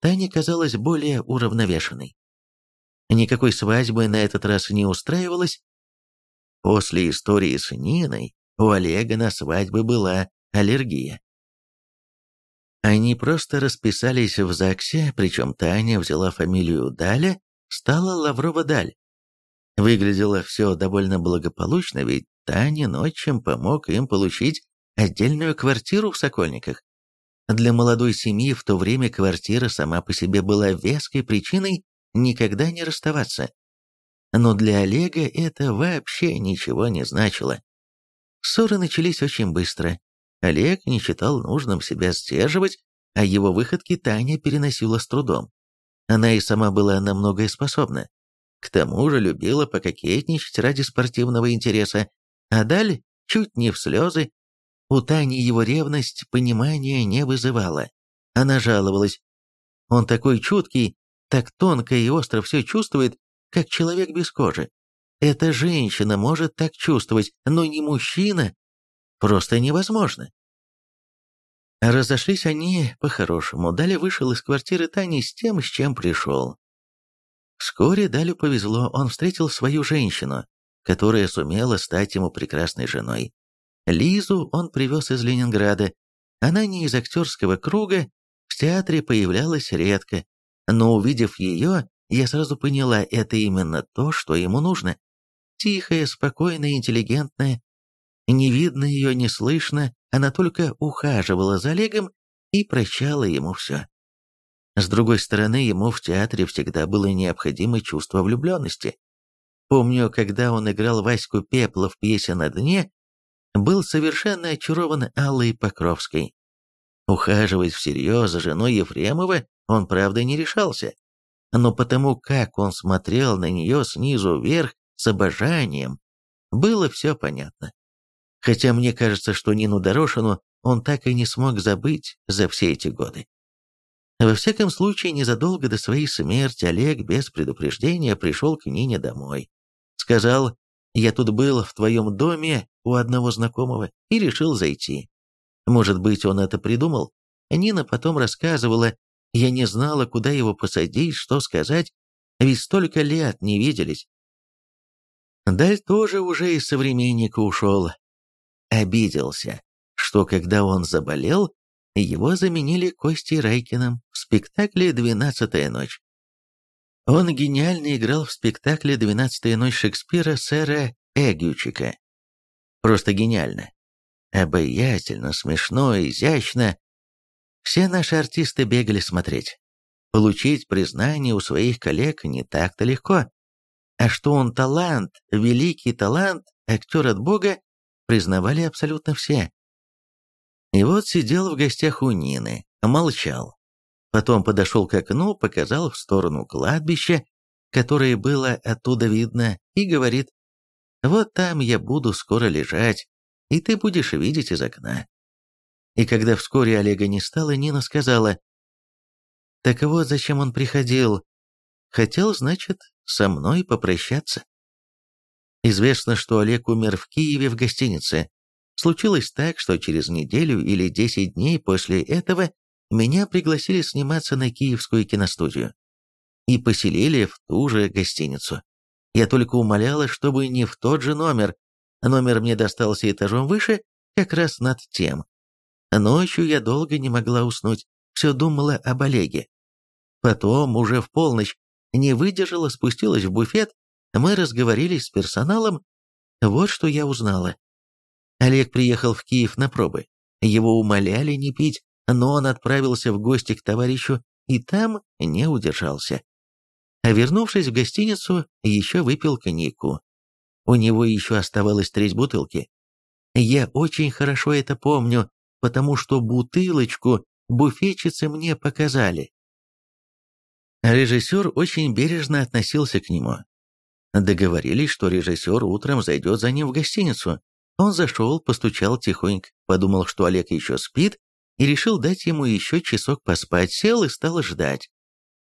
Таня казалась более уравновешенной. Никакой свадьбы на этот раз не устраивалась. После истории с Ниной у Олега на свадьбы была аллергия. Они просто расписались в ЗАГСе, причем Таня взяла фамилию Даля, стала Лаврова Даль. Выглядело все довольно благополучно, ведь Танин отчим помог им получить отдельную квартиру в Сокольниках. Для молодой семьи в то время квартира сама по себе была веской причиной никогда не расставаться. Но для Олега это вообще ничего не значило. Ссоры начались очень быстро. Олег не считал нужным себя сдерживать, а его выходки Таня переносила с трудом. Она и сама была на многое способна. К тому же любила пококетничать ради спортивного интереса, а Даль чуть не в слезы. У Тани его ревность понимания не вызывала. Она жаловалась. Он такой чуткий, так тонко и остро все чувствует, как человек без кожи. Эта женщина может так чувствовать, но не мужчина. Просто невозможно. Разошлись они по-хорошему. Даля вышел из квартиры Тани с тем, с чем пришел. Вскоре Далю повезло, он встретил свою женщину, которая сумела стать ему прекрасной женой. Лизу он привез из Ленинграда. Она не из актерского круга, в театре появлялась редко, но увидев ее, я сразу поняла, это именно то, что ему нужно. Тихая, спокойная, интеллигентная. Не видно ее, не слышно, она только ухаживала за Олегом и прощала ему все. С другой стороны, ему в театре всегда было необходимо чувство влюбленности. Помню, когда он играл Ваську Пепла в пьесе «На дне», был совершенно очарован Аллой Покровской. Ухаживать всерьез за женой Ефремова он, правда, не решался. Но потому, как он смотрел на нее снизу вверх с обожанием, было все понятно. Хотя мне кажется, что Нину Дорошину он так и не смог забыть за все эти годы. Во всяком случае, незадолго до своей смерти Олег без предупреждения пришел к Нине домой. Сказал, я тут был в твоем доме у одного знакомого и решил зайти. Может быть, он это придумал? Нина потом рассказывала, я не знала, куда его посадить, что сказать, ведь столько лет не виделись. Даль тоже уже из современника ушел. Обиделся, что когда он заболел, его заменили Костей Райкиным в спектакле «Двенадцатая ночь». Он гениально играл в спектакле «Двенадцатая ночь» Шекспира сэра Эгючика. Просто гениально. Обаятельно, смешно, изящно. Все наши артисты бегали смотреть. Получить признание у своих коллег не так-то легко. А что он талант, великий талант, актер от Бога, признавали абсолютно все. И вот сидел в гостях у Нины, молчал. Потом подошел к окну, показал в сторону кладбища, которое было оттуда видно, и говорит, «Вот там я буду скоро лежать, и ты будешь видеть из окна». И когда вскоре Олега не стало, Нина сказала, «Так вот зачем он приходил. Хотел, значит, со мной попрощаться». Известно, что Олег умер в Киеве в гостинице, Случилось так, что через неделю или 10 дней после этого меня пригласили сниматься на Киевскую киностудию. И поселили в ту же гостиницу. Я только умоляла, чтобы не в тот же номер, Номер мне достался этажом выше, как раз над тем. Ночью я долго не могла уснуть, все думала об Олеге. Потом, уже в полночь, не выдержала, спустилась в буфет, мы разговорились с персоналом, вот что я узнала. Олег приехал в Киев на пробы. Его умоляли не пить, но он отправился в гости к товарищу и там не удержался. А вернувшись в гостиницу, еще выпил коньяку. У него еще оставалось треть бутылки. Я очень хорошо это помню, потому что бутылочку буфетчицы мне показали. Режиссер очень бережно относился к нему. Договорились, что режиссер утром зайдет за ним в гостиницу. Он зашел, постучал тихонько, подумал, что Олег еще спит, и решил дать ему еще часок поспать, сел и стал ждать.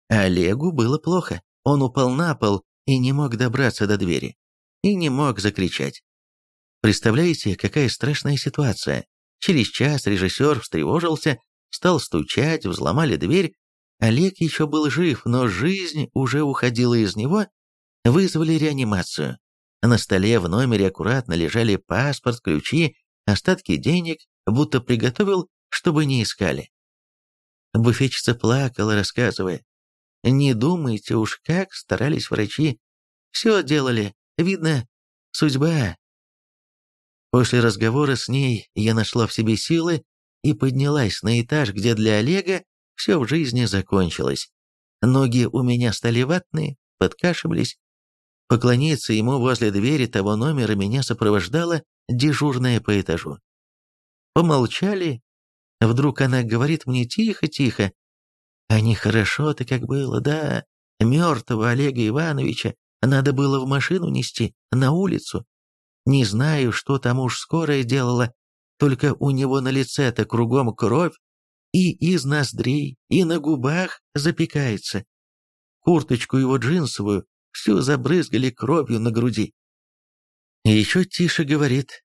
Олегу было плохо, он упал на пол и не мог добраться до двери, и не мог закричать. Представляете, какая страшная ситуация? Через час режиссер встревожился, стал стучать, взломали дверь. Олег еще был жив, но жизнь уже уходила из него. Вызвали реанимацию. На столе в номере аккуратно лежали паспорт, ключи, остатки денег, будто приготовил, чтобы не искали. Буфетчица плакала, рассказывая. «Не думайте уж, как старались врачи. Все делали. Видно, судьба, После разговора с ней я нашла в себе силы и поднялась на этаж, где для Олега все в жизни закончилось. Ноги у меня стали ватные, подкашивались. Поклониться ему возле двери того номера меня сопровождала дежурная по этажу. Помолчали. Вдруг она говорит мне тихо-тихо. А нехорошо-то как было, да. Мертвого Олега Ивановича надо было в машину нести, на улицу, не знаю, что там уж скорая делала, только у него на лице-то кругом кровь, и из ноздрей, и на губах запекается. Курточку его джинсовую всю забрызгали кровью на груди. Еще тише говорит,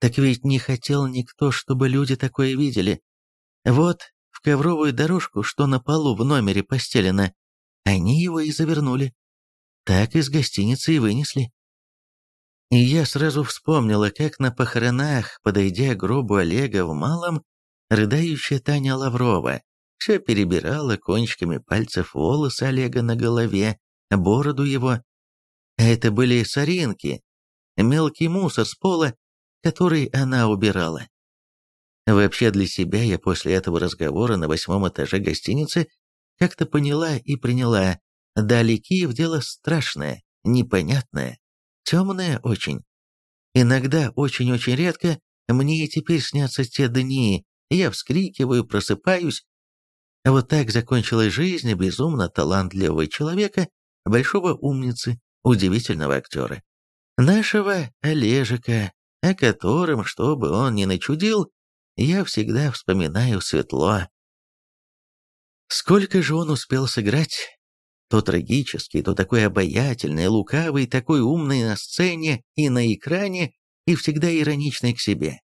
так ведь не хотел никто, чтобы люди такое видели. Вот в ковровую дорожку, что на полу в номере постелено, они его и завернули. Так из гостиницы и вынесли. И я сразу вспомнила, как на похоронах, подойдя к гробу Олега в Малом, рыдающая Таня Лаврова все перебирала кончиками пальцев волосы Олега на голове, бороду его. Это были соринки, мелкий мусор с пола, который она убирала. Вообще для себя я после этого разговора на восьмом этаже гостиницы как-то поняла и приняла, да Киев дело страшное, непонятное, темная очень. Иногда, очень-очень редко, мне и теперь снятся те дни, я вскрикиваю, просыпаюсь. Вот так закончилась жизнь безумно талантливого человека, большого умницы, удивительного актера. Нашего Олежика, о котором, что бы он ни начудил, я всегда вспоминаю светло. Сколько же он успел сыграть? То трагический, то такой обаятельный, лукавый, такой умный на сцене и на экране, и всегда ироничный к себе.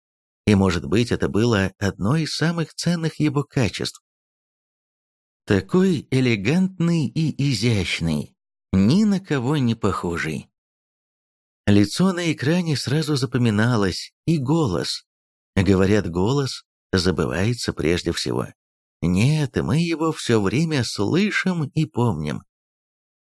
И, может быть, это было одно из самых ценных его качеств. Такой элегантный и изящный, ни на кого не похожий. Лицо на экране сразу запоминалось, и голос. Говорят, голос забывается прежде всего. Нет, мы его все время слышим и помним.